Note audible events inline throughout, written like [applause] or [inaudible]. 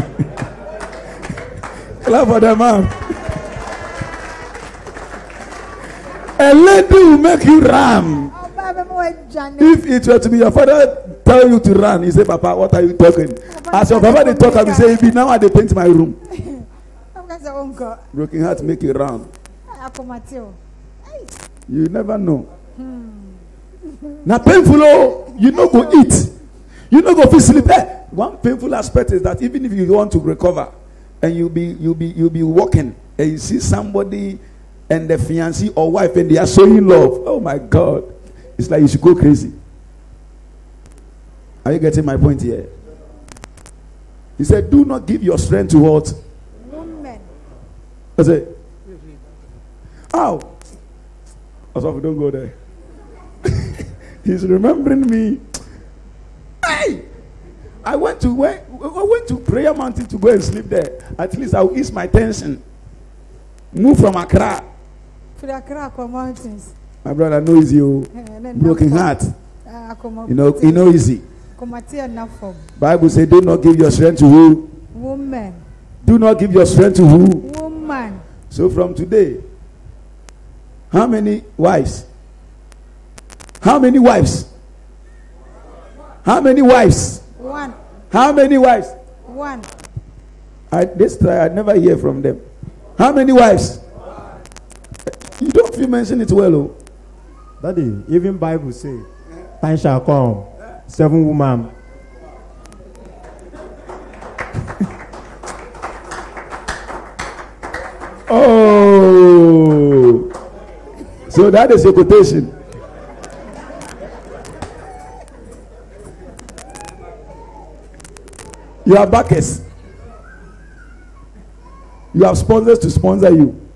[laughs] Clap for the man. A lady will make you run. If it were to be your father tell you to run, he say, Papa, what are you talking? As your papa they talk, I will say, "Be now I dey paint my room." o Broken heart make you run. o. You never know. Na painful oh, you no go eat. You no go fit sleep. Eh, one painful aspect is that even if you want to recover and you be you be you be walking and you see somebody and the fiancé or wife and they are showing love. Oh my God. It's like you should go crazy. Are you getting my point here? He said, Do not give your strength to what? women. I said, Ow. Asaf, don't go there. [laughs] He's remembering me. I went to where I went to prayer mountain to go and sleep there. At least I'll ease my tension. Move from Accra. firi akara akọ mountains. My brother know easy, oh. broken heart. You know, you know easy. kọmọtì ẹ̀ na fọm. Bible says, do not give your strength to who? women. Do not give your strength to who? woman. So from today, how many wives? How many wives? How many wives? One How many wives? one. I, this try, I never hear from them. How many wives? You don't feel mention it well, oh. Daddy, even Bible say, time shall come, seven woman. [laughs] Oh, so that is a quotation. You have backers. You have sponsors to sponsor you.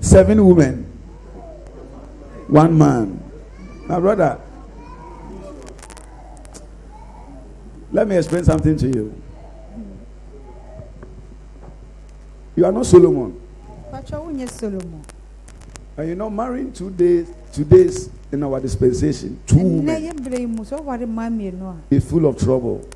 Seven women, one man. My brother, let me explain something to you. You are not Solomon. solomon. And you know, marrying two days, two days in our dispensation, two women is full of trouble.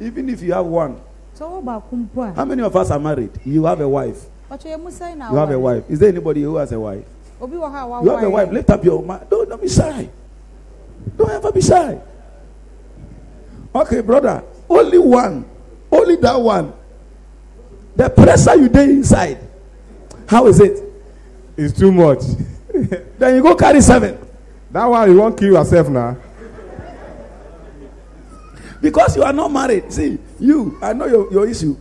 Even if you have one, how many of us are married? You have a wife. You have a wife. Is there anybody who has a wife? You have a wife. Lift up your mind. Don't, don't be shy. Don't ever be shy. Okay, brother. Only one. Only that one. The pressure you day inside. How is it? It's too much. [laughs] Then you go carry seven. that one you won't kill yourself now. Because you are not married. See, you, I know your, your issue.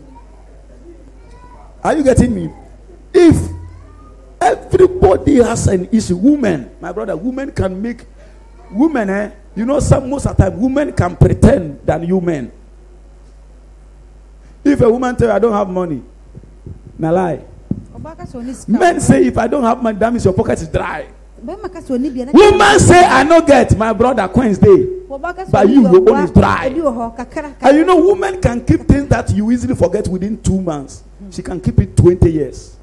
Are you getting me? If everybody has an issue, women, my brother, women can make, women, eh, you know, some most of the time, women can pretend than you men. If a woman tell you, I don't have money, na lie. Men say, if I don't have money, that means your pocket is dry. Woman say, I no get, my brother, ọba kasa But you, your own is dry. họ kakra. And you know, women can keep things that you easily forget within two months. She can keep it 20 years.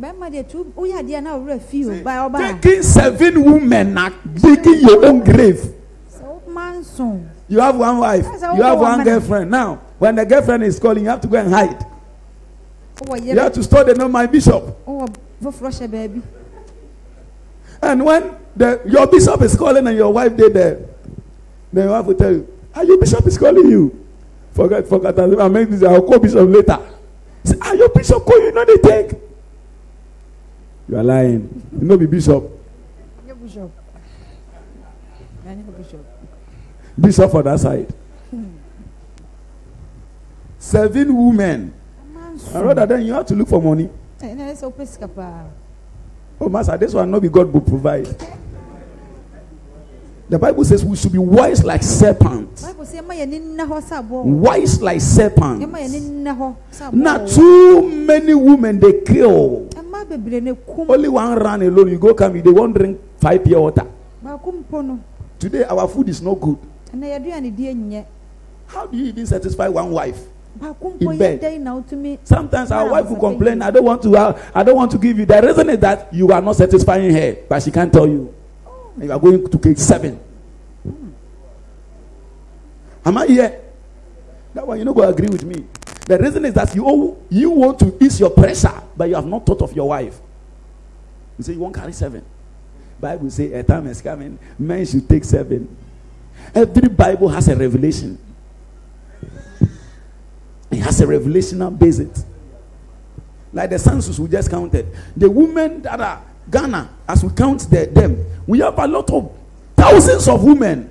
bẹẹma de tu o yà adiẹ náà wúrẹ fi o ba ọba. Taking seven women and digging your own grave. You have one wife, you have one girlfriend. Now, when the girlfriend is calling, you have to go and hide. You have to store the name my bishop. And when the, your bishop is calling and your wife did there, then your wife will tell you, ah, your bishop is calling you. Forget, forget, I make this, I'll call bishop later. Say, ah, your bishop call you, no, they take. You are lying. You know, be bishop. Nye bishop. Nye bishop. Bishop for that side. Seven women. And rather than you have to look for money. Oh, Master, this one not be God will provide. The Bible says we should be wise like serpents. Wise like serpents. Now, too many women they kill. Only one run alone. You go come, they won't drink five pure water. no Today, our food is not good. How do you even satisfy one wife? In bed. Sometimes our wife will complain, I don't want to have, I don't want to give you. The reason is that you are not satisfying her, but she can't tell you. And you are going to cage seven. Am I here? That one you not go agree with me. The reason is that you owe- you want to ease your pressure, but you have not thought of your wife. You say you won't carry seven. Bible say a time is coming, men should take seven. Every Bible has a revelation. It has a revelational basis. Like the census we just counted. The women that are Ghana, as we count the, them, we have a lot of thousands of women.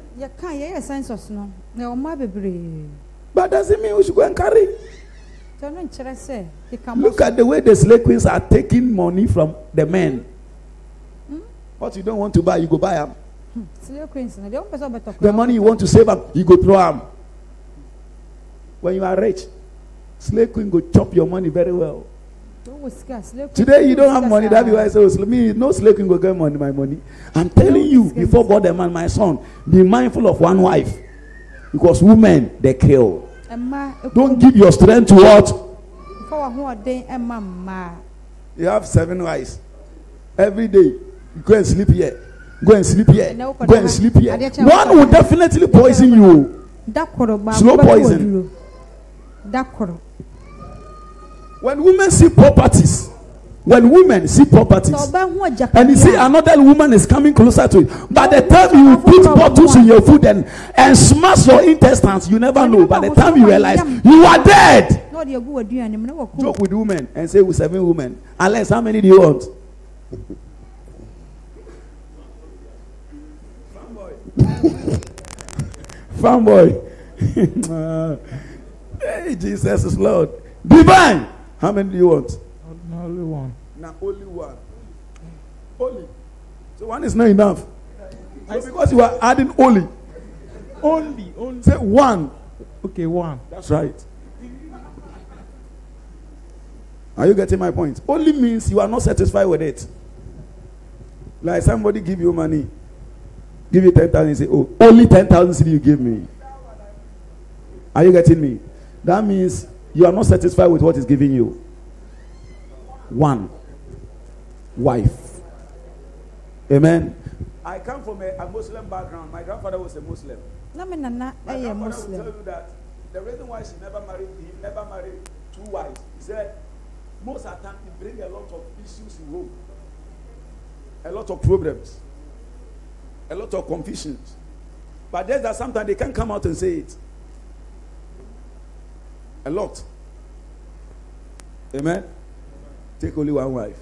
But doesn't mean we should go and carry. Look at the way the slave queens are taking money from the men. What you don't want to buy, you go buy them. sɛ wobɛtɔ The money you want to save up, you go throw them. When you are rich, slave queen go chop your money very well. Today you don't have money. That be why I say, oh, me no slave queen go get money, my money. I'm telling you, before God and man, my son, be mindful of one wife, because women they kill. Don't give your strength to what You have seven wives. Every day, you go and sleep here. Go and sleep here. Go and sleep here. One will definitely poison you. Slow poison. When women see properties, when women see properties, and you see another woman is coming closer to it, by the time you put bottles in your food and, and smash your intestines, you never know. By the time you realize you are dead. Joke with women and say with seven women. Unless how many do you want? [laughs] Fanboy. [laughs] hey, Jesus is Lord. Divine. How many do you want? Only one. Now only one. Only. So one is not enough. So because you are adding only, Only, only. say one. Okay, one. That's right. Are you getting my point? Only means you are not satisfied with it. Like somebody give you money, give you ten thousand, say, "Oh, only ten thousand you give me." Are you getting me? That means you are not satisfied with what is giving you. One wife. Amen. I come from a, a Muslim background. My grandfather was a Muslim. na me nana My ɛyɛ grandfather will tell you that the reason why she never married, he never married two wives. He said most of the time it bring a lot of issues in home, a lot of problems, a lot of confusions. But there's that sometimes they can't come out and say it. A lot. Amen. Take only one wife.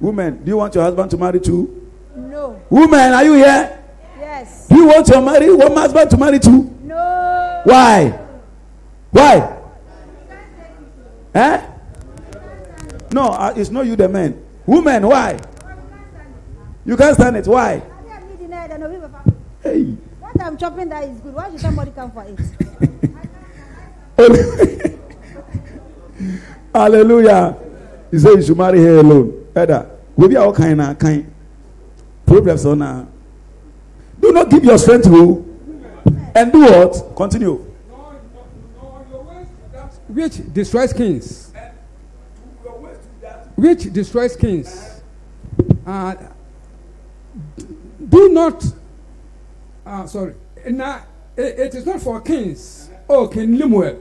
Women, do you want your husband to marry two? no Women, are you here? yes Do you want your marry one husband to marry two? no Why? Why? Eh? No, uh, it's not you, the men. Women, why? You can't stand it. Why? Hey. What I'm chopping that is good. Why should somebody come for it? [laughs] [laughs] Hallelujah. He said you should marry her alone. We be all kind of kind. Problems on her. Do not give your strength to and do what? Continue. which destroys kings. Which destroys kings. Uh, do not. Uh, sorry. Now, it, is not for kings. Oh, King Limuel.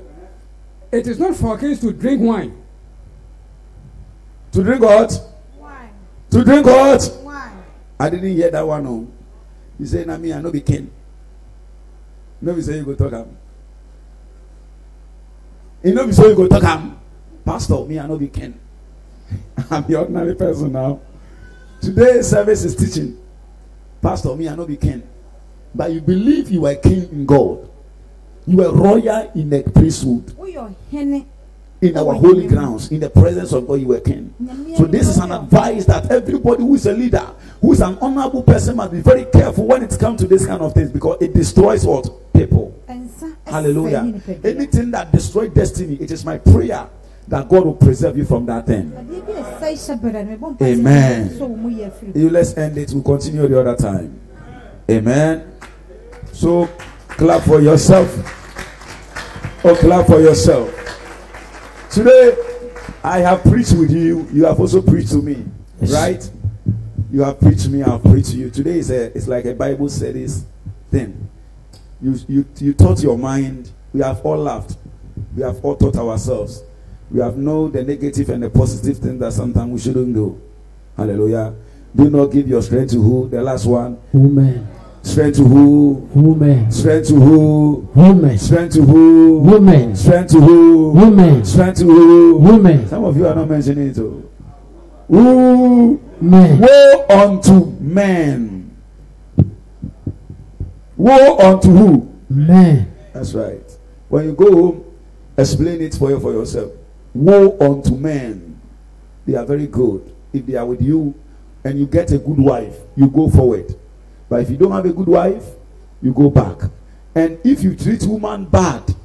It is not for kings to drink wine. To drink what? Wine, To drink what? wine. I didn't hear that one. No. He said, "Na me, I no be king." No be say you go talk am. He no be say you go talk am. Pastor, me, I no be king. [laughs] I'm the ordinary person now. Today's service is teaching. Pastor, me, I no be king. But you believe you are king in God. You are royal in the priesthood. In our holy grounds, in the presence of God, you were king. So this is an advice that everybody who is a leader, who is an honorable person, must be very careful when it comes to this kind of things because it destroys what people. Hallelujah. Anything that destroys destiny, it is my prayer that God will preserve you from that thing. Adeɛ bi a ɛsɛ hyɛ bɛrɛ no, mebɔ mpaeɛ Amen. sɛ wo mu. You let's end it. We'll continue the other time. Amen. So clap for yourself. Or clap for yourself. Today, I have preached with you. You have also preached to me. Right? You have preached to me. I have preached to you. Today is a it's like a Bible studies thing. You you you taught your mind We have all laughed. We have all taught ourselves. We have known the negative and the positive things that sometimes we shouldn't do. Hallelujah. Do not give your strength to who? The last one. Woman. Strength to who? Woman. Strength to who? Woman. Strength to who? Woman. Strength to who? Woman. Strength to who? Woman. Some of you are not mentioning it. oh. Who? Man. Woe unto men. Woe unto who? Man. That's right. When you go home, explain it for you for yourself. Woe unto men. They are very good. If they are with you and you get a good wife, you go forward. But if you don't have a good wife, you go back. And if you treat woman bad,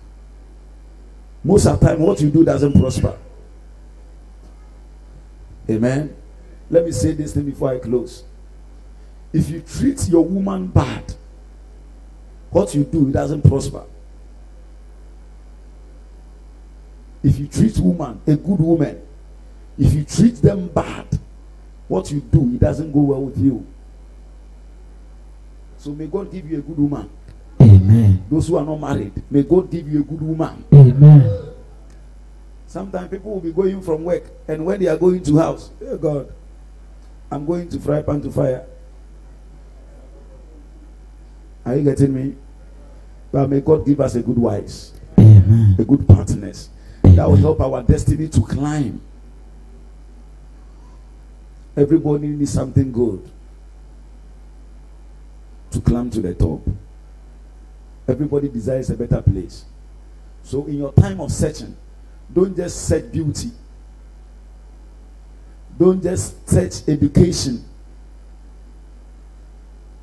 most of the time what you do doesn't prosper. Amen. Let me say this thing before I close. If you treat your woman bad, what you do it doesn't prosper. If you treat woman, a good woman, if you treat them bad, what you do it doesn't go well with you. So may God give you a good woman. Amen. Those who are not married, may God give you a good woman. Amen. Sometimes people will be going from work, and when they are going to house, oh God, I'm going to fry pan to fire. Are you getting me? But may God give us a good wives, Amen. a good partners that will help our destiny to climb. Everybody needs something good to climb to the top. Everybody desires a better place. So, in your time of searching, don't just search beauty, don't just search education.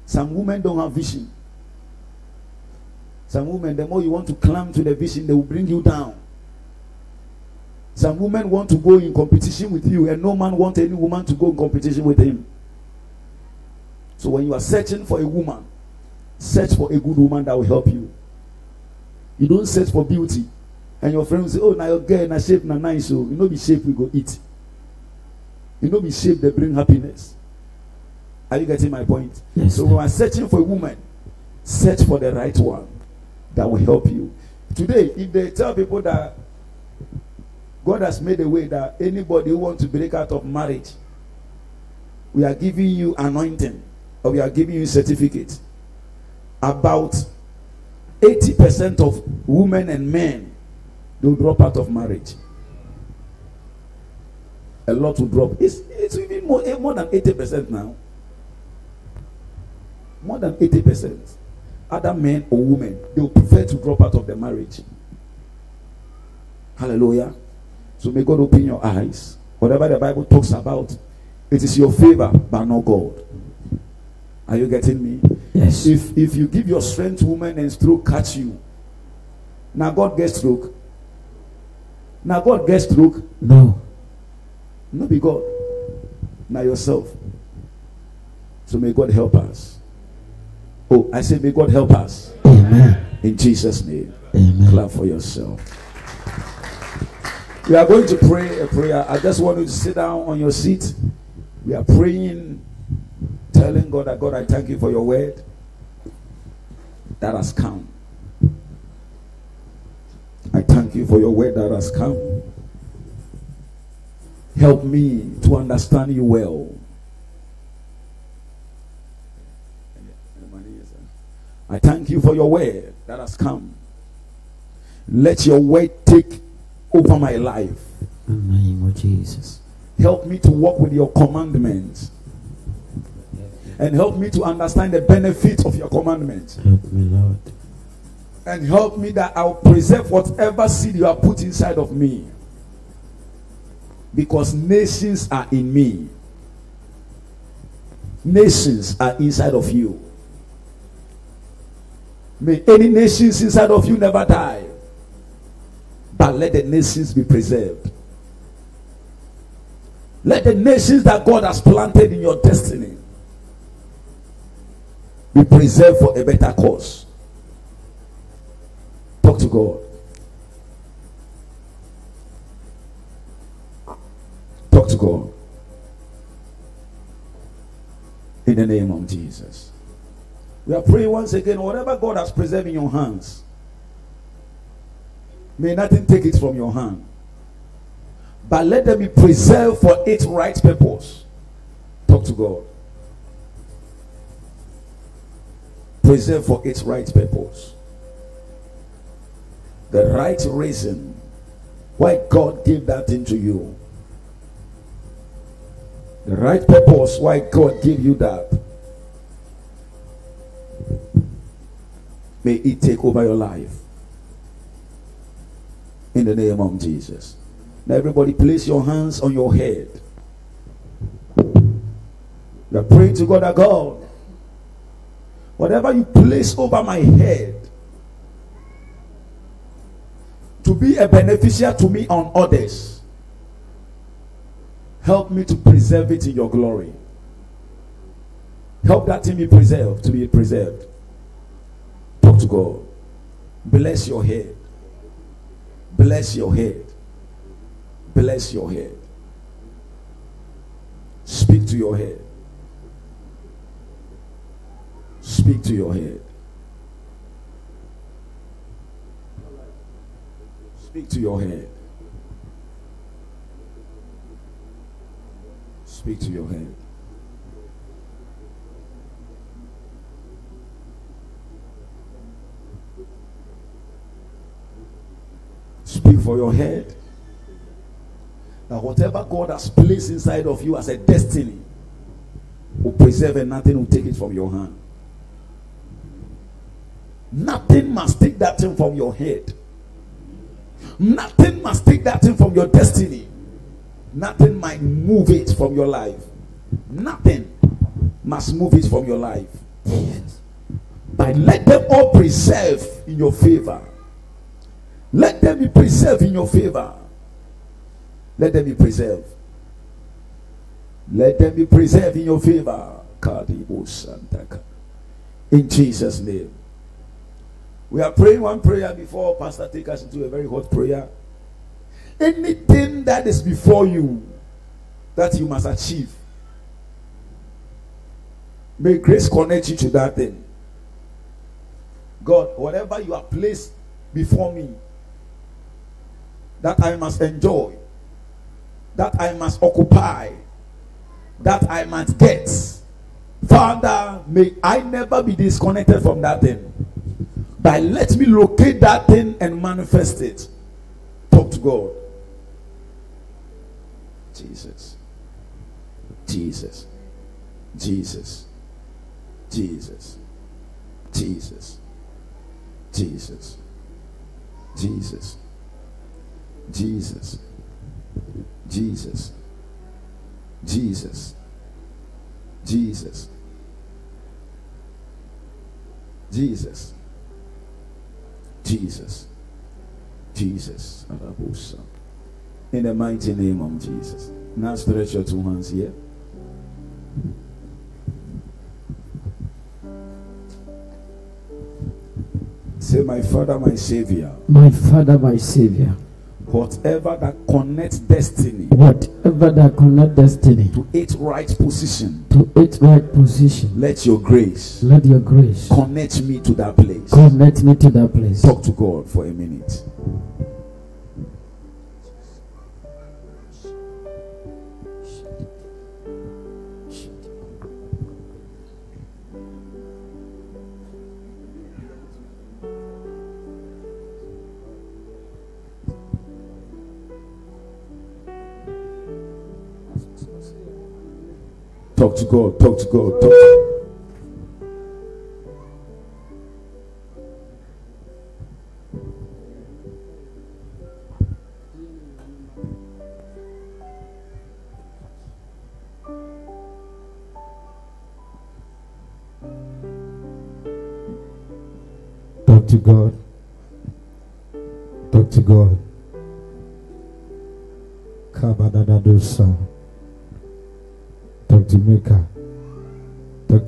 Some women don't have vision. Some women, the more you want to climb to the vision, they will bring you down. Some women want to go in competition with you, and no man wants any woman to go in competition with him. So when you are searching for a woman, search for a good woman that will help you. You don't search for beauty. And your friend will say, Oh, now your girl, na shape, na nice. So you know, be shape, we go eat. You know, be shape, they bring happiness. Are you getting my point? Yes, so when you are searching for a woman, search for the right one that will help you. Today, if they tell people that God has made a way that anybody who wants to break out of marriage, we are giving you anointing we are giving you certificate. About 80% of women and men will drop out of marriage. A lot will drop. It's, it's even more, eh, more than 80% now. More than 80%. Other men or women, they will prefer to drop out of the marriage. Hallelujah. So may God open your eyes. Whatever the Bible talks about, it is your favor, but not God. Are you getting me? Yes. If if you give your strength to woman and stroke catch you, now God gets stroke. Now God gets stroke. No. No be God. Now yourself. So may God help us. Oh, I say may God help us. Amen. In Jesus' name. Amen. Clap for yourself. We are going to pray a prayer. I just want you to sit down on your seat. We are praying, telling God that God, I thank you for your word that has come. I thank you for your word that has come. Help me to understand you well. I thank you for your word that has come. Let your word take over my life. In the name of Jesus. Help me to walk with your commandments. And help me to understand the benefit of your commandments. Help me, Lord. And help me that I'll preserve whatever seed you have put inside of me. Because nations are in me. Nations are inside of you. May any nations inside of you never die. But let the nations be preserved. Let the nations that God has planted in your destiny be preserved for a better cause. Talk to God. Talk to God. In the name of Jesus. We are praying once again, whatever God has preserved in your hands, May nothing take it from your hand. But let them be preserved for its right purpose. Talk to God. Preserve for its right purpose. The right reason why God gave that thing to you. The right purpose why God gave you that. May it take over your life. In the name of Jesus. Now, everybody, place your hands on your head. You are praying to God, that God, whatever you place over my head to be a beneficiary to me on others, help me to preserve it in your glory. Help that thing be preserved, to be preserved. Talk to God. Bless your head. Bless your head. Bless your head. Speak to your head. Speak to your head. Speak to your head. Speak to your head. Speak for your head. That whatever God has placed inside of you as a destiny will preserve and nothing will take it from your hand. Nothing must take that thing from your head. Nothing must take that thing from your destiny. Nothing might move it from your life. Nothing must move it from your life. But let them all preserve in your favor. Let them be preserved in your favor. Let them be preserved. Let them be preserved in your favor. In Jesus' name. We are praying one prayer before Pastor take us into a very hot prayer. Anything that is before you that you must achieve, may grace connect you to that thing. God, whatever you have placed before me, that I must enjoy, that I must occupy, that I must get. Father, may I never be disconnected from that thing. But let me locate that thing and manifest it. Talk to God. Jesus. Jesus. Jesus. Jesus. Jesus. Jesus. Jesus. Jesus. Jesus. Jesus. Jesus. Jesus. Jesus. Jesus. In the mighty name of Jesus. Now stretch your two hands here. Say, My Father, my Savior, My Father, my Savior, whatever that connects destiny whatever that connect destiny to its right position, to its right position, let your grace let your grace connect me to that place. connect me to that place. Talk to God for a minute. Talk to God, talk to God, talk to Talk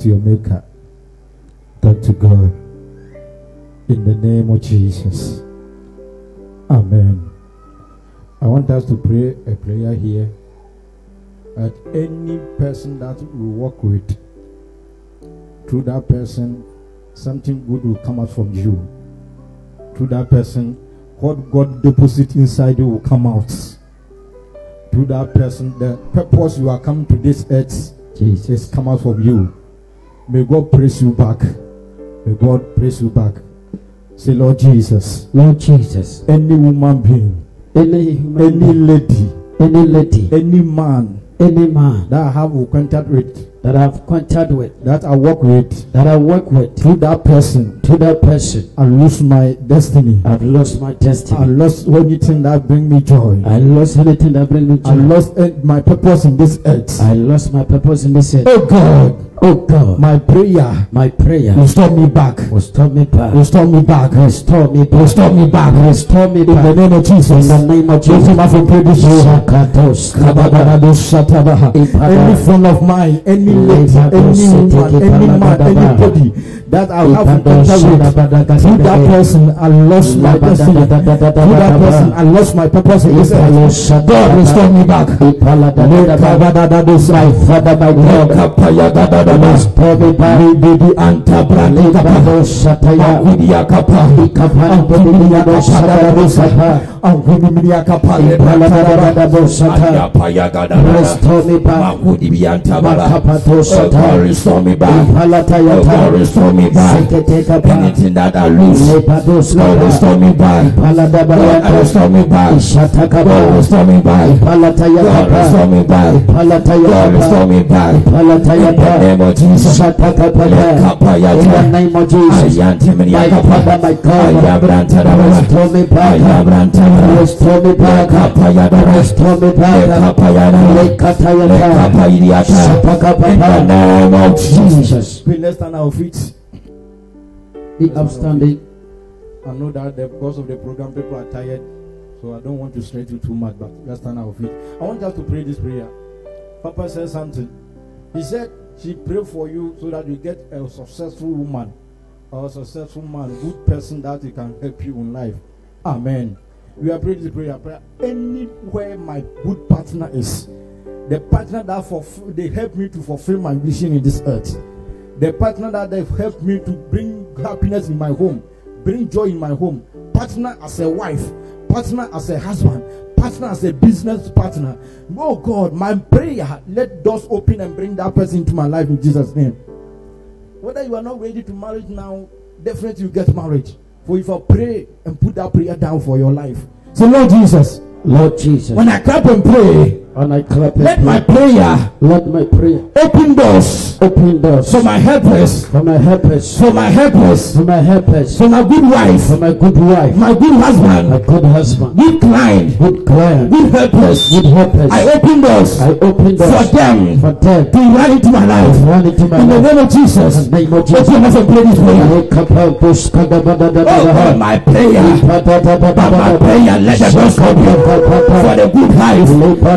to your Maker. Thank to God. In the name of Jesus. Amen. I want us to pray a prayer here that any person that we work with, through that person, something good will come out from you. Through that person, what God deposit inside you will come out. Through that person, the purpose you are coming to this earth Jesus. is come out from you. May God praise you back. May God praise you back. Say, Lord Jesus, Lord Jesus. any woman being, Any human any being, lady, any lady, any man any man that I have contact with, that I've contact with, that I work with, that I work with, through that person, to that person, I lose my destiny. I've lost my I destiny. lost anything that bring me joy. I lost anything that brings me I joy. lost eh, my purpose in this earth. I lost my purpose in this earth. Oh God, Oh God, my prayer my prayer restore me back. restore me back. Restore me back. Restore me back. Restore me back. Restore me In the name of Jesus. In the name of Jesus. up and pray this prayer. Any friend of mine, any lady, any woman, any man, anybody that I have encounter with, through that person, I lost my destiny. Through that person, I lost my purpose in this. God, restore me back. My father, my God, restore me back. Restore me back. Restore me back. Oh restore me back. Anything that I lose, Lord, restore me back. God, restore me back. God, restore me back. God, restore me back. God, restore me. In the name of Jesus. In the God, restore me. Restore me. Restore me stand our feet. Be upstanding. I know that the, because of the program, people are tired, so I don't want to stress you too much. But let's stand our feet. I want us to pray this prayer. Papa said something. He said she prayed for you so that you get a successful woman or a successful man, good person that he can help you in life. Amen. We are praying this prayer. prayer. Anywhere my good partner is, the partner that fulfill, they help me to fulfill my vision in this earth. The partner that they help me to bring happiness in my home, bring joy in my home. Partner as a wife, partner as a husband, partner as a business partner. Oh God, my prayer, let doors open and bring that person into my life in Jesus' name. Whether you are not ready to marry now, definitely you get married. For if I pray and put that prayer down for your life. So Lord Jesus, Lord Jesus. when I clap and pray, When I clap let my prayer let my prayer open doors. open doors. For my helpers, for my helpers, for my helpers, for my helpers, for my good wife, for my good wife, my good husband. My good husband, good client, good client, good helpers. good helpers. I open doors I open for doors them for them to run into my life. run into my In the name of Jesus, In the name of open Jesus. mouth and pray this prayer. Oh my prayer, but my prayer, let the doors open for the good wife,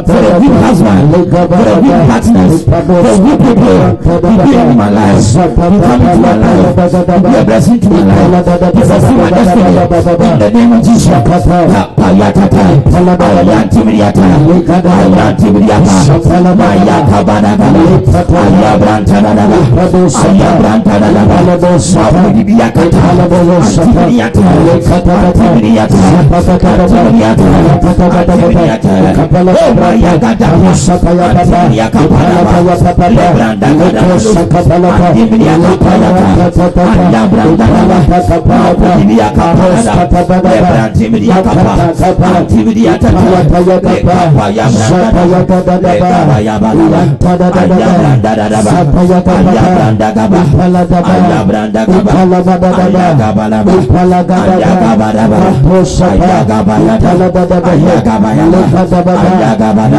for the good husband, for the good partners, for good people to be in my life, to come into my life, to be a blessing to my life, to fulfill my destiny. In the name of Jesus. Brandagada Rasapayapapa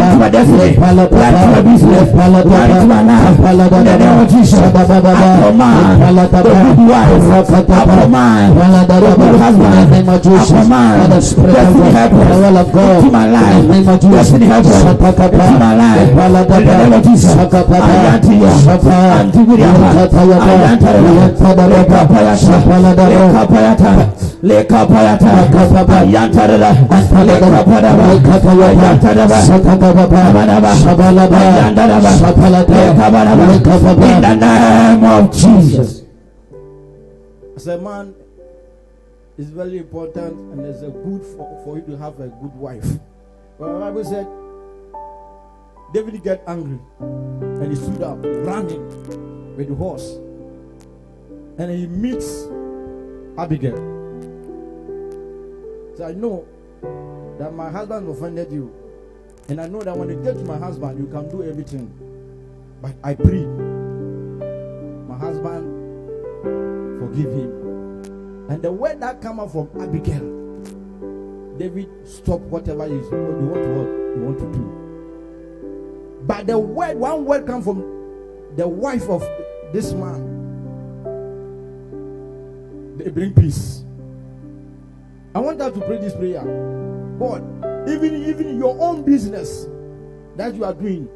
into my business. Lepalakapa. Run into my life. In the name of Jesus. I command the good wife. I command the good husband. I command destiny helpers into my life. Destiny helpers into my life. In the name of Jesus. Ayantiya. Antibiriya. Ayantara. Lekapayata. Lekapayata. Lekapayata. Ayantarada. Lekapadaba. Ayantarada. Abadaba. Ayantarada. Lekabadaba. In the name of Jesus. As a man, it's very important and it's a good for, for you to have a good wife. But the Bible said David get angry and he stood up, running with the horse. And he meets Abigail. So I know that my husband offended you. And I know that when you get to my husband, you can do everything. But I pray, my husband forgive him. And the word that come out from Abigail, David stop whatever you, you want to what you want to do. But the word, one word come from the wife of this man. They bring peace. I want us to pray this prayer. God, even even your own business that you are doing,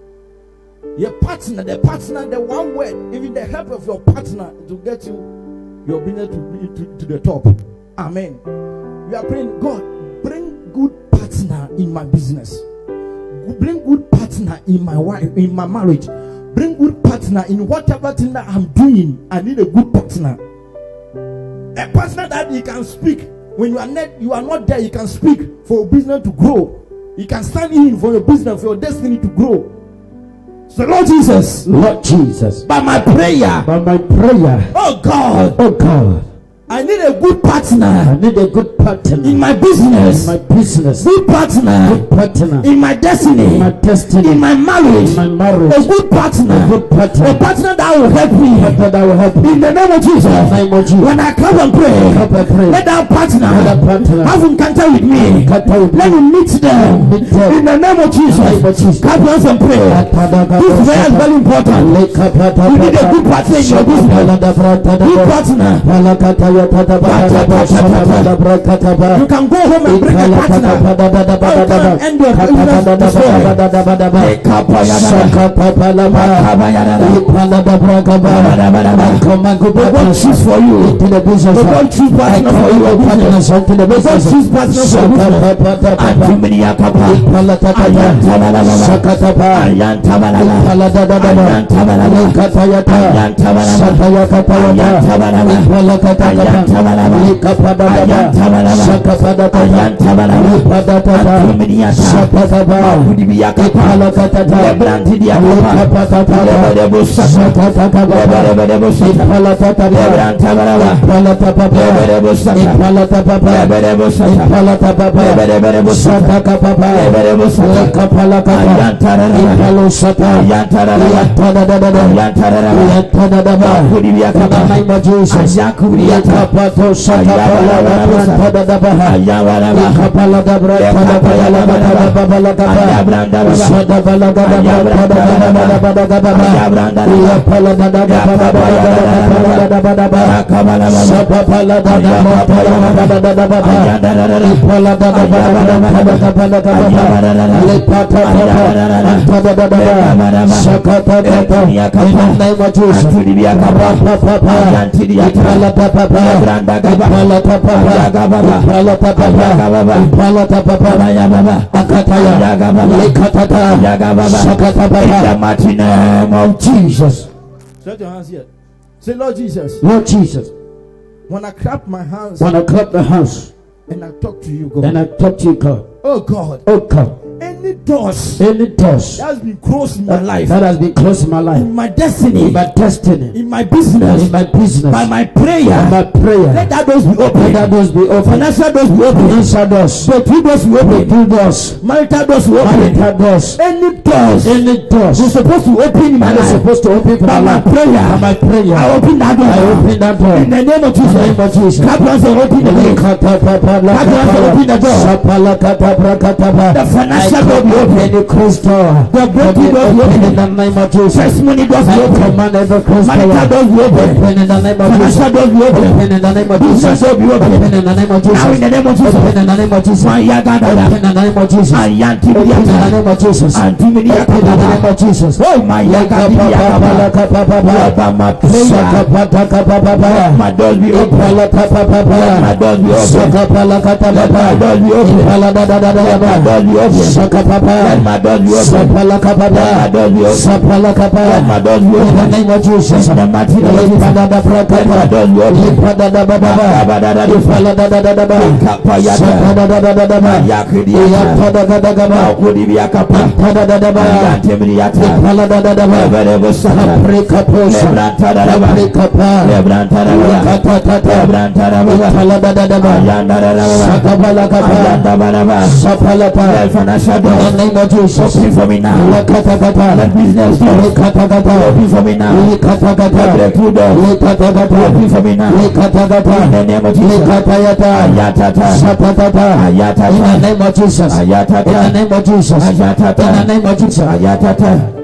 your partner, the partner, the one word, even the help of your partner to get you your business to, to, to the top. Amen. We are praying, God, bring good partner in my business. Bring good partner in my wife, in my marriage. Bring good partner in whatever thing that I'm doing. I need a good partner. A partner that he can speak. When you are not, you are not there, he can speak for your business to grow. He can stand in for your business, for your destiny to grow. So, Lord Jesus, Lord Jesus, by my prayer, by my prayer, oh God, oh God, I need a good partner I need a good partner in my business, in my business, good partner good partner in my destiny, in my destiny, in my marriage, in my marriage, a good partner, a good partner, a partner that will help me. partner that will help me. In the name of Jesus, In the name of Jesus. when I come and pray, Help and pray. let that partner Let that partner have encounter with me. encounter with Let me. me meet them. Meet them. In the name of Jesus, In the name of Jesus. hands and pray. This prayer is very important. You need a good partner in your business. Good partner. You can go home and bring a partner. End your business destroyed. The God choose for you. The God choose partner for you. The God choose partner for you. Antimini akapa. Ayantabalala. Ayantabalala. Ayantabalala. Ayantabalala. Ayantabalala. Ayantabalala. Ayantabalala. Antimini akapa. Mahudi akapa. Lebrandi akapa. Leberebo sata. Leberebo sata. Leberebo the mighty name of Jesus. Stretch your hands here. Say, Lord Jesus, Lord Jesus, when I clap my hands when I clap the house and I talk to you, God, and I talk to you, God, oh God, oh God, doors any doors that has been closed in my that, life, that has been closed in my life, in my destiny, in my destiny, in my business, in my business, by my by prayer, my prayer, let that doors be open. let that doors be open. Financial doors be open. Financial doors, Breakthrough doors be open. breakthrough doors, Marital doors be open. marital doors, Any doors any doors you're supposed to open in my life. supposed to open for By my my life, prayer, by my prayer, I open that door. I open that door. In the name of In the name Jesus. of Jesus. Clap your hands and open the door. The financial door open. Any closed door. The breakthrough door be Open in the name of Jesus. Testimony doors be open. command every closed door. Marital doors be open. Open in the name of Jesus. Financial doors be open. Open in the name of Business Jesus. door be open. Open in the name of Jesus. Now in the name of Jesus. Open in the name of Jesus. Mayagadada. Open in the name of Jesus. Open in the name of Jesus. Open in the name of Jesus. Oh my Father, my doors be open. My doors be open. My doors be open. My doors be open. Let my doors be open. Let my doors be open. Let my doors be In the open. name of Jesus. In the mighty name of Jesus. Let my doors be open. Kapayata. The name of Jesus. open for me now. Let business doors open for me now. Let breakthrough doors open for me now. In the name of Jesus. Ayatata. Ayatata. In the name of Jesus. In the Ayatata. name of Jesus. In the Ayatata. name of Jesus. Ayatata. Ayatata. In the name of Jesus. We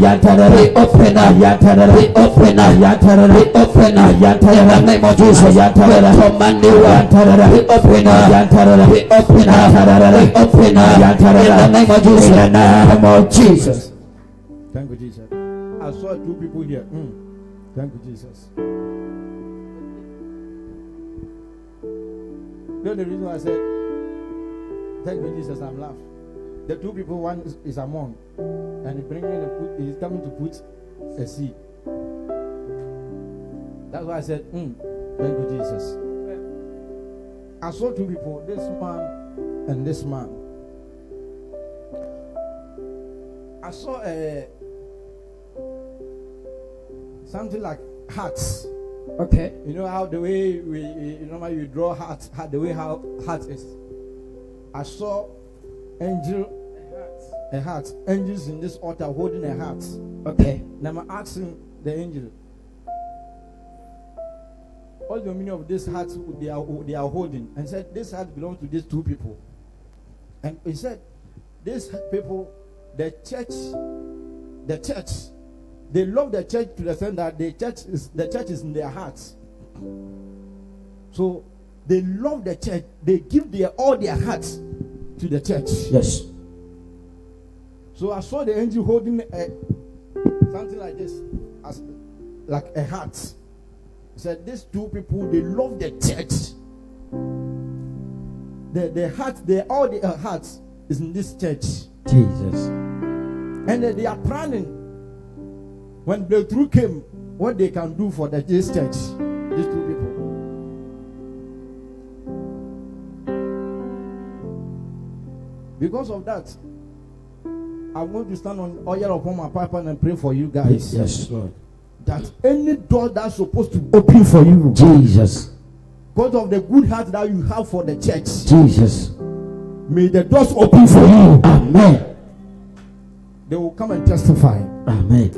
now. Be open now. Be open now. Be open now. In the name of Jesus. We command you. Be open now. Be open now. Be open now. In the name of Jesus. In the name of Jesus. Thank you, Jesus. I saw two people here. Mm. Thank you, Jesus. You know the reason why I said, Thank you, Jesus, I'm laughing. The two people, one is, is among, and he bringing a put, he's coming to put a seed. That's why I said, mm, Thank you, Jesus. I saw two people, this man and this man. I saw a something like hearts. Okay. You know how the way we you normally you draw hearts, heart, the way how heart is. I saw angel a heart, angels in this altar holding a heart. Okay. Now I'm asking the angel, what's the meaning of this heart they are they are holding? And said this heart belongs to these two people. And he said, these people, the church, the church, they love the church to the extent that the church is the church is in their hearts. So they love the church. They give their all their hearts to the church. Yes. So I saw the angel holding a, something like this, as like a heart. He said, These two people they love the church. The the heart, they all their uh, hearts is in this church, Jesus. and they, they are planning when breakthrough came, what they can do for the, this church. These two people. Because of that, I want to stand on oil upon my pipe and pray for you guys. Yes, Lord. That any door that's supposed to open for you, Jesus. because of the good heart that you have for the church, Jesus. may the doors open for you. Amen. They will come and testify. Amen.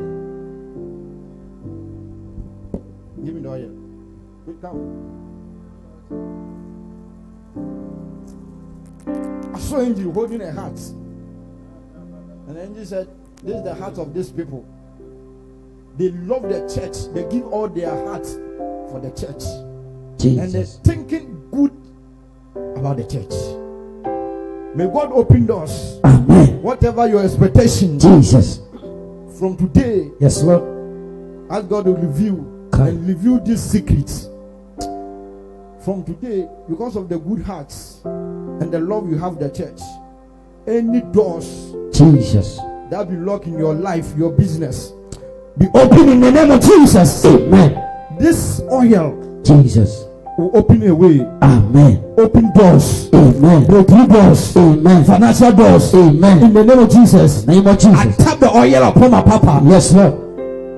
Give me the oil. Quick, Come. I saw angel holding a heart. And the angel said, This is the heart of these people. they love the church. They give all their heart for the church. And they're thinking good about the church. May God open doors. Amen. Whatever your expectation Jesus. from today, Yes, Lord. ask God to reveal Kai. and reveal these secrets. From today, because of the good hearts and the love you have the church, any doors Jesus. that be locked in your life, your business, be open in the name of Jesus. Amen. This oil Jesus. will open a way, Amen. open doors, Amen. breakthrough doors, Amen. financial doors. Amen. In the name of Jesus, Name of Jesus. I tap the oil upon my papa, Yes, Lord.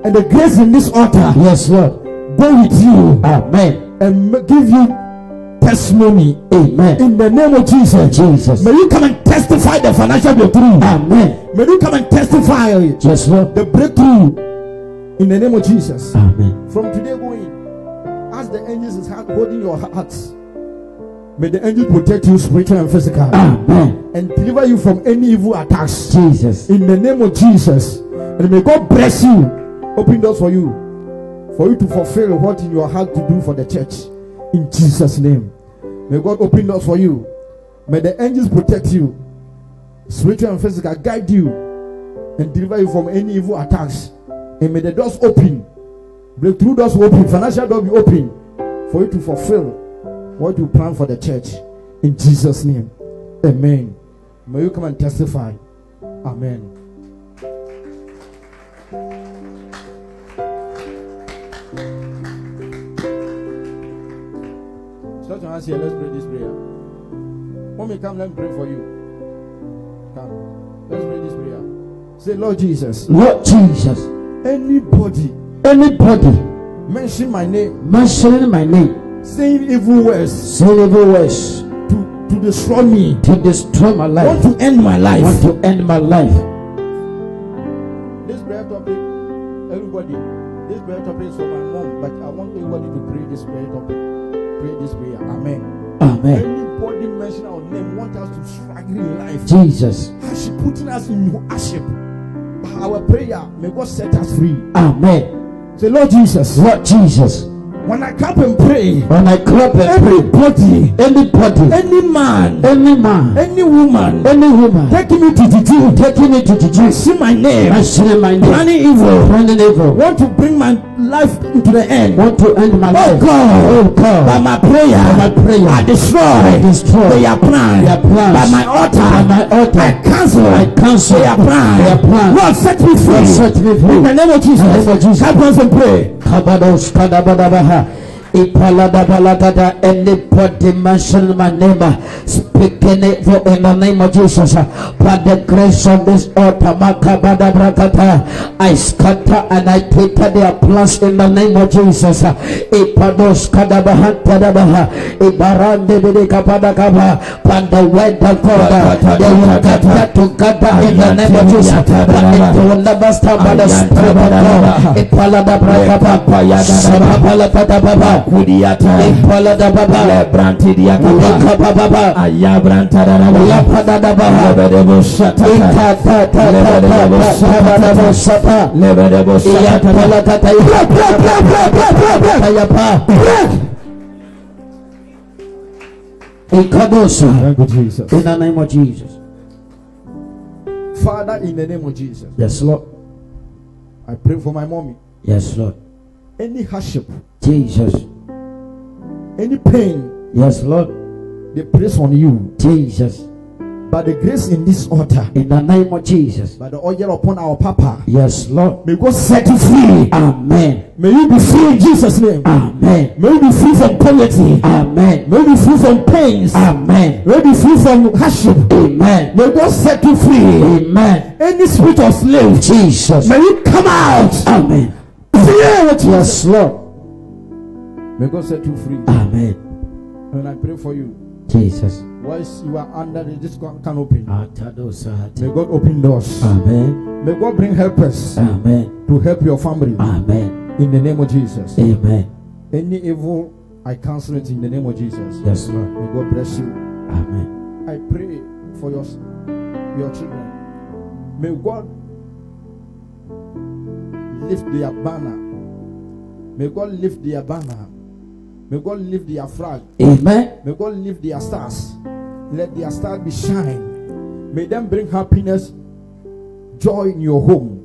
and the grace in this altar Yes, Lord. go with you Amen. and give you testimony. Amen. In the name of Jesus, Jesus. may you come and testify the financial breakthrough. Amen. May you come and testify Yes, Lord. the breakthrough. In the name of Jesus. Amen. From today going, as the angels is holding your hearts, may the angels protect you spiritual and physical, Amen. and deliver you from any evil attacks. Jesus. In the name of Jesus, and may God bless you, open doors for you, for you to fulfill what in your heart to do for the church. In Jesus' name, may God open doors for you. May the angels protect you, spiritual and physical, guide you, and deliver you from any evil attacks. And may the doors open, breakthrough doors open, financial doors be open, for you to fulfill what you plan for the church. In Jesus' name, Amen. May you come and testify. Amen. Stretch your hands here. Let's pray this prayer. Mommy, come. Let me pray for you. Come. Let's pray this prayer. Say, Lord Jesus, Lord Jesus. anybody Anybody mention my name, mentioning my name, saying evil words saying evil words to, to destroy me, to destroy my life. want to end my life. want to end my life. This prayer topic, everybody, this prayer topic is for my mom, but I want everybody to pray this prayer topic. Pray this prayer. Amen. Amen. Anybody mention our name want us to struggle in life. Jesus. She putting us in hardship. By our prayer, may God set us free. Amen. Say, Lord Jesus, Lord Jesus. when I come and pray, When I clap and pray, anybody, any man, any man, any woman, any woman, taking me to the Jew, taking me to the Jews, see my name, mentioning my name, planning evil, planning evil, want to bring my life into the end. want to end my Oh life. God, Oh by God, my prayer, By my prayer, I destroy, I destroy their plan, their plans. by my altar, By my altar, I cancel, I cancel their plan, their plan. Lord, set me free. Lord, set me free. In the name of Jesus, name of Jesus. help us and pray. Anybody mention my name, uh, speaking it for in the name of Jesus. uh, By the grace of this altar, I scatter and I take their plans in the name of Jesus. uh, Ipados kadabahantadabaha. Ibarande bidikapadakaba. By the word of God, they will gather together in the name of Jesus. But it will never stand by the Spirit of God kudiata impala da baba le branti dia kaba baba aya branta da baba la pada da baba le bede bo shata ta ta ta le bede bo shata da bo shata le bede bo shata ta pala ta ta bra bra bra bra bra bra bra ta ya pa In the name of Jesus. Father, in the name of Jesus. Yes, Lord. I pray for my mommy. Yes, Lord. Any hardship. Jesus. Any pain, Yes, Lord. they place on you. Jesus. By the grace in this altar, In the name of Jesus. by the oil upon our Papa, Yes, Lord. may God set you free. Amen. May you be free in Jesus' name. Amen. May you be free from poverty. Amen. May you be free from pains. Amen. May you be free from hardship. Amen. May God set you free. Amen. Any spirit of slave, Jesus. may you come out. Amen. You Yes, Lord. May God set you free. Amen. And I pray for you. Jesus. Whilst you are under the- this can can open, may God open doors. Amen. May God bring helpers Amen. to help your family. Amen. In the name of Jesus. Amen. Any evil, I cancel it in the name of Jesus. Yes, Lord. May God bless you. Amen. I pray for your your children. May God lift their banner. May God lift their banner. May God lift their flag. Amen. May God lift their stars. Let their stars be shine. May them bring happiness, joy in your home.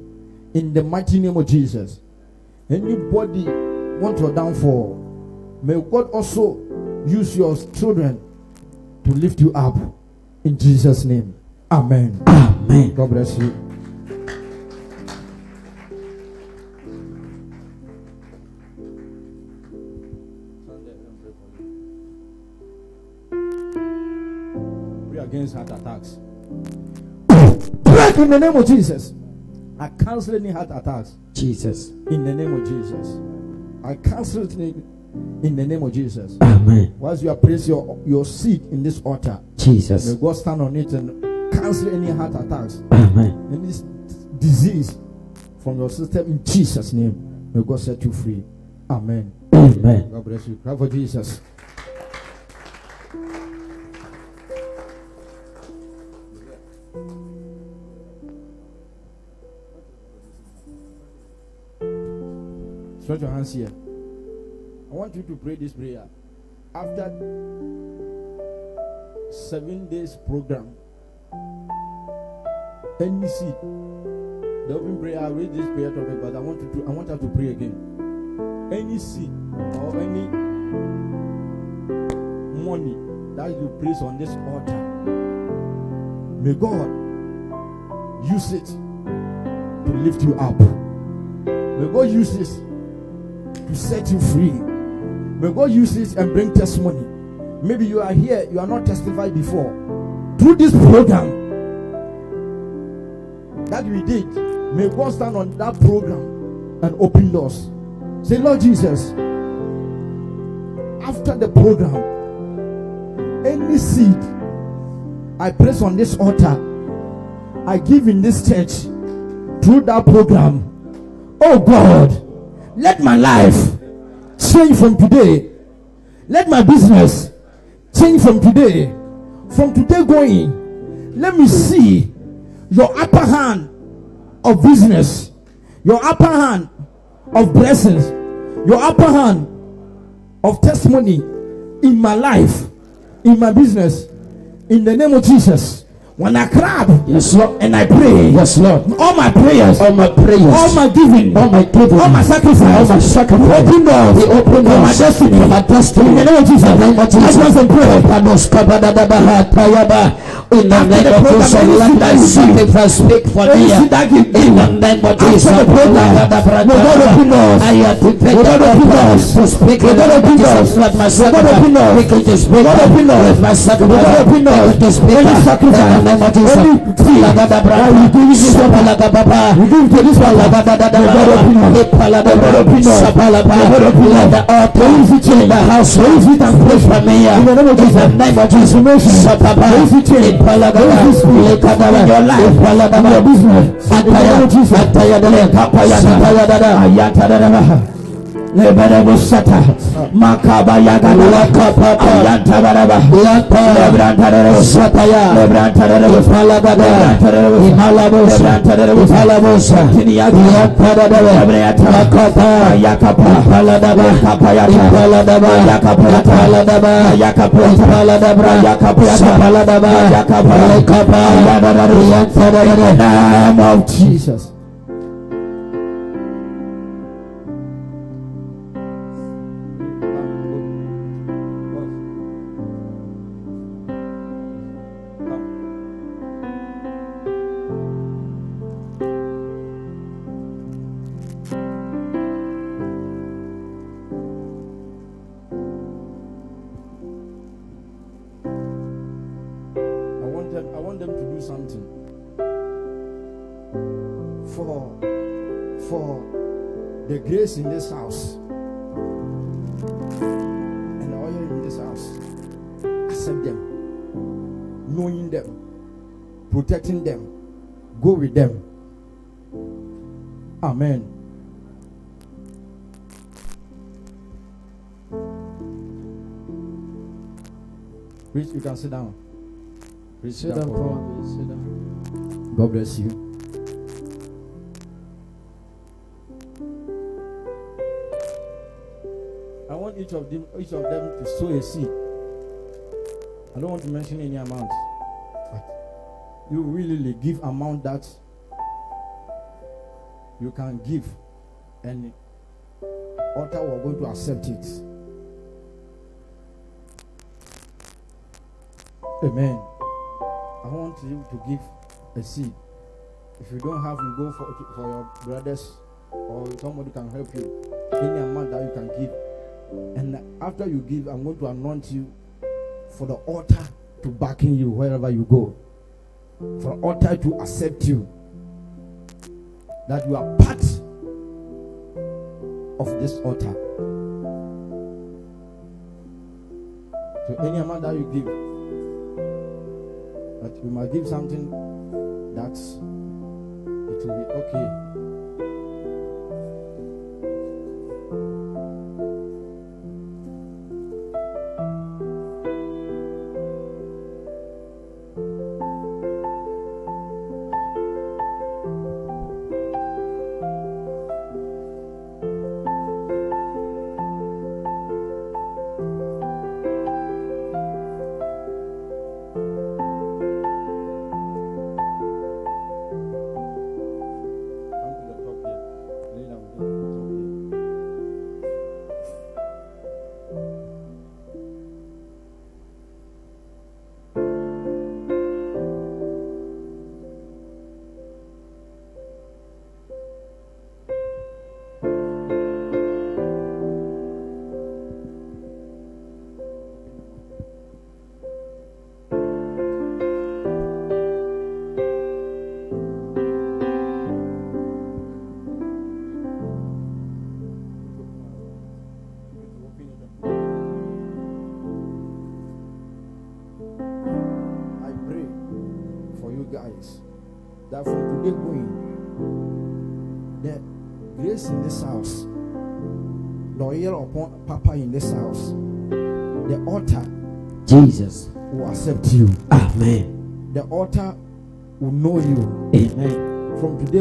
In the mighty name of Jesus. Anybody want your downfall, may God also use your children to lift you up. In Jesus' name. Amen. Amen. God bless you. Against heart attacks. Break in the name of Jesus. I cancel any heart attacks Jesus. in the name of Jesus. I cancel it in the name of Jesus. Amen. Once you are placed your, your seed in this altar, Jesus. may God stand on it and cancel any heart attacks Amen. any disease from your system in Jesus' name. May God set you free. Amen. Amen. God bless you. Clap for Jesus. Hands here. I want you to pray this prayer. After seven days program, any seed. The open prayer, I read this prayer topic, but I want you to I want us to pray again. Any seed or any money that you place on this altar, may God use it to lift you up. May God use this to set you free. May God use this and bring testimony. Maybe you are here, you are not testified before. Through this program that we did, may God stand on that program and open doors. Say, Lord Jesus, after the program, any seed I place on this altar, I give in this church through that program. Oh God, let my life change from today. Let my business change from today. From today going, let me see your upper hand of business, your upper hand of blessings, your upper hand of testimony in my life, in my business, in the name of Jesus. When I grab Yes, Lord. and I pray, Yes, Lord. all my prayers, All my prayers. all my giving, all my giving. all my sacrifice, All my sacrifice. open doors, We open for my destiny, my destiny. in the name of Jesus. In the name of Jesus. Let's pray. Panos kabadadabaha tayaba. In the name the of Jesus, let thy that you give, sacrifice speak for any thee. seed that you give, In the name of Jesus. The program, may God open doors. I May God the doors. to speak the God open doors. Let my May God open sacrifice doors. begin to speak. May God open doors. Let my sacrifice May God open doors. begin to speak. Any sacrifice, the name of Jesus. any seed Lagadabra. that you give this altar, Sapalagababa. you give to this altar. May God open doors. Ipaladabra. May God open doors. Sapalaba. May God open Let doors. the altar Raise it in the house. Raise it and pray for me. In the name of In Jesus. the name of Jesus. Raise it in. Ipalagaba. Raise it in. Lekadaba. In your life. In your business. In the name of Jesus. Atayadele. Sapayadada. Grace in this house and the oil in this house. Accept them, knowing them, protecting them, go with them. Amen. Please, you can sit down. Please sit down. for me. God bless you. Each of them, each of them to sow a seed. I don't want to mention any amount, but you really give amount that you can give, and altar we're going to accept it. Amen. I want you to give a seed. If you don't have, you go for for your brothers or somebody can help you. Any amount that you can give. And after you give, I'm going to anoint you for the altar to backing you wherever you go. For the altar to accept you. That you are part of this altar. So any amount that you give, but you must give something that it will be okay.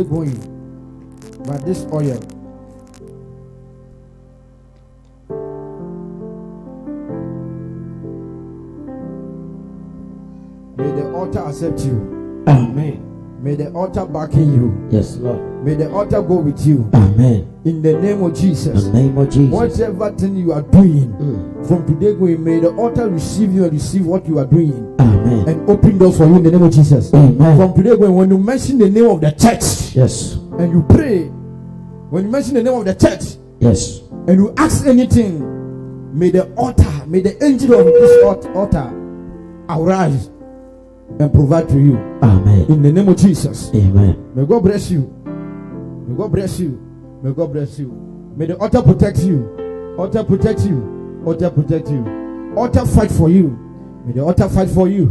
Going. By this oil, may the altar accept you. Amen. May the altar backing you. Yes, Lord. May the altar go with you. Amen. In the name of Jesus. In the name of Jesus. Whatever thing you are doing Mm. from today going, may the altar receive you and receive what you are doing Amen. and open doors for you in the name of Jesus. Amen. From today going, when you mention the name of the church Yes. and you pray, when you mention the name of the church Yes. and you ask anything, may the altar, may the angel of this altar arise and provide to you Amen. in the name of Jesus. Amen. May God bless you. May God bless you. May God bless you. May the altar protect you. Altar protect you. Altar protect you. Altar fight for you. May the altar fight for you.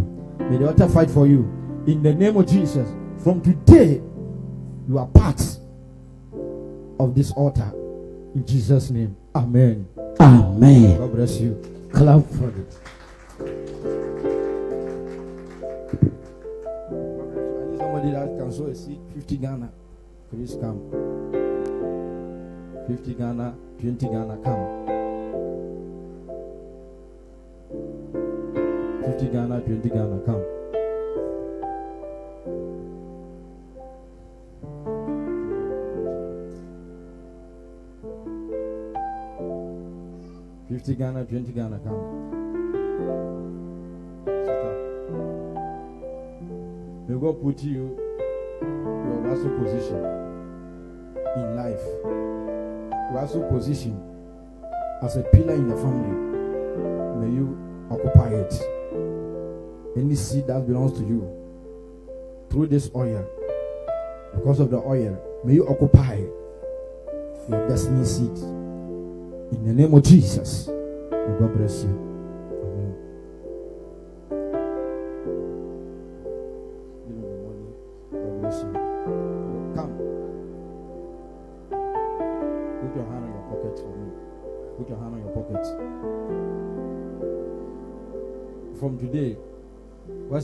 May the altar fight for you. In the name of Jesus. From today, you are part of this altar. In Jesus' name. Amen. Amen. God bless you. Clap for it. I need somebody that can sow a seed 50 Ghana. Please come. 50 Ghana, 20 Ghana, come. 50 Ghana, 20 Ghana, come. Fifty Ghana, twenty Ghana, come. Sister. May God put you in your position in life. Rightful position as a pillar in the family. May you occupy it. Any seed that belongs to you through this oil, because of the oil, may you occupy your destiny seed. In the name of Jesus, may God bless you.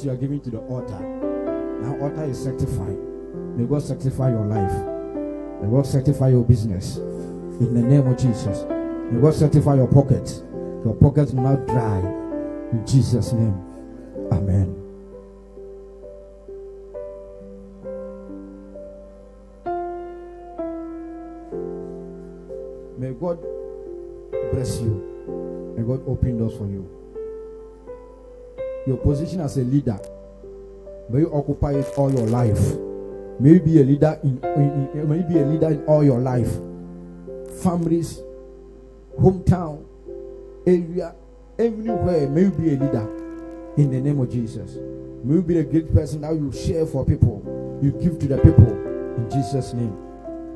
You are giving to the altar, now altar is sanctified. May God sanctify your life. May God sanctify your business. In the name of Jesus. May God sanctify your pockets. Your pockets will not dry. In Jesus' name. Amen. May God bless you. May God open doors for you. Your position as a leader, may you occupy it all your life. May you be a leader in, in, in may you be a leader in all your life. Families, hometown, area, everywhere. May you be a leader in the name of Jesus. May you be a great person that you share for people. You give to the people in Jesus' name.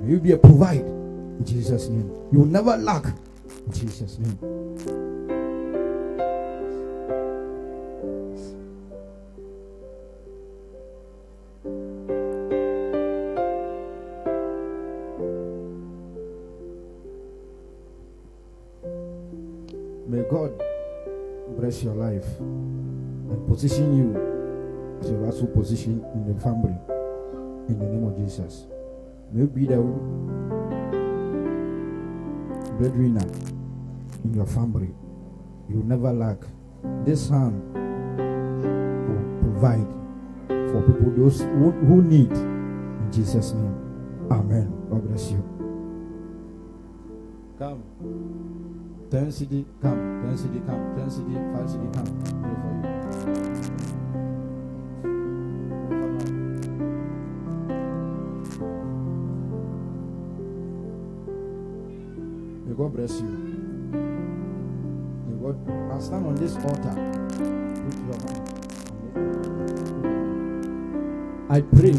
May you be a provide in Jesus' name. You will never lack in Jesus' name. Bless your life and position you as a rightful position in the family. In the name of Jesus. May you be the breadwinner in your family. You never lack. This hand will provide for people those who, who need. In Jesus' name. Amen. God bless you. Come. 10 cedi, come. 10 cedi, come. 10 cedi, 5 cedi, come. You. May God bless you. May God, I stand on this altar. Put your. I pray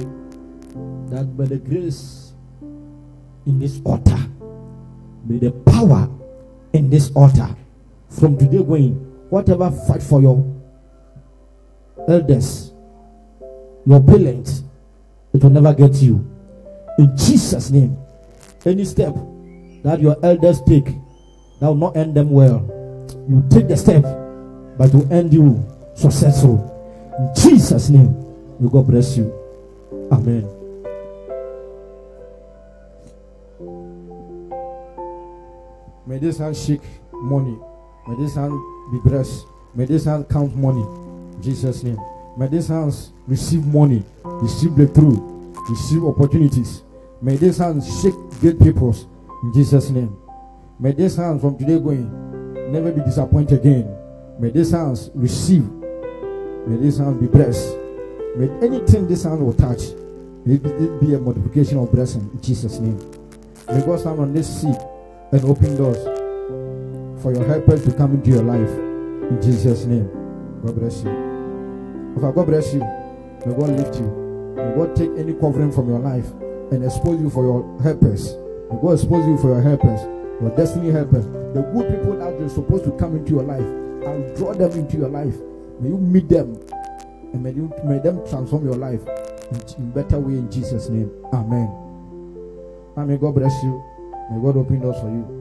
that by the grace in this altar, may the power in this altar from today going, whatever fight for your elders, your parents, it will never get you. In Jesus' name, any step that your elders take that will not end them well, you take the step, but will end you successful. In Jesus' name, may God bless you. Amen. May this hand shake money. May this hand be blessed. May this hand count money. In Jesus' name. May this hands receive money, receive breakthrough, receive opportunities. May this hand shake great peoples. In Jesus' name. May this hand from today going never be disappointed again. May this hands receive. May this hand be blessed. May anything this hand will touch, it be- it be a multiplication of blessing in Jesus' name. May God stand on this seat and open doors for your helpers to come into your life in Jesus' name. God bless you. If God bless you, may God lift you. May God take any covering from your life and expose you for your helpers. May God expose you for your helpers, your destiny helpers, the good people that are supposed to come into your life and draw them into your life. May you meet them and may, you, may them transform your life in, in better way in Jesus' name. Amen. May God bless you. May God open doors for you.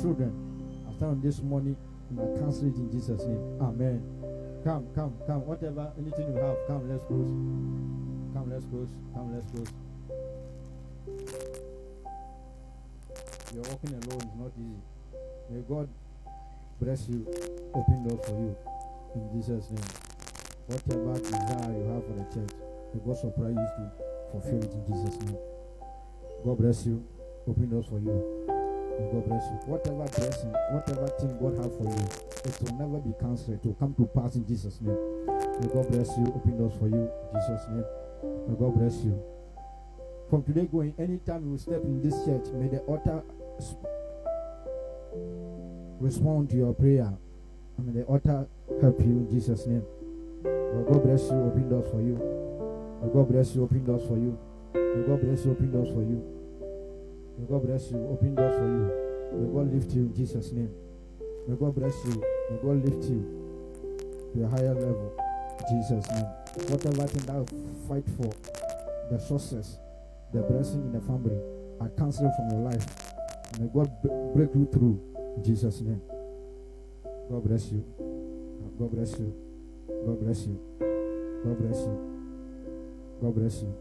Children, I stand on this morning and I cancel it in Jesus' name. Amen. Come, come, come. Whatever, anything you have, come, let's close. Come, let's close. Come, let's close. You're walking alone it's not easy. May God bless you, open doors for you in Jesus' name. Whatever desire you have for the church, may God surprise you to fulfill it in Jesus' name. God bless you, open doors for you. May God bless you. Whatever blessing, whatever thing God has for you, it will never be cancelled. It will come to pass in Jesus' name. May God bless you, open doors for you Jesus' name. May God bless you. From today going, anytime you step in this church, may the altar sp- respond to your prayer. I mean, the altar help you in Jesus' name. May God bless you, open doors for you. May God bless you, open doors for you. May God bless you, open doors for you. May God bless you, open doors for you. May God lift you in Jesus' name. May God bless you. May God lift you to a higher level. Jesus' name. Whatever thing that you fight for, the success, the blessing in the family, I cancel it from your life. May God break you through in Jesus' name. God bless you. God bless you. God bless you. God bless you. God bless you.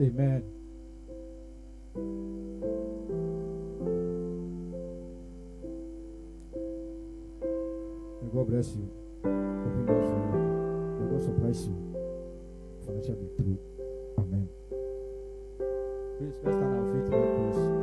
Amen. May God bless you. Open doors for you. May God surprise you. Financial breakthrough. Amen. Please let's stand our feet and pray.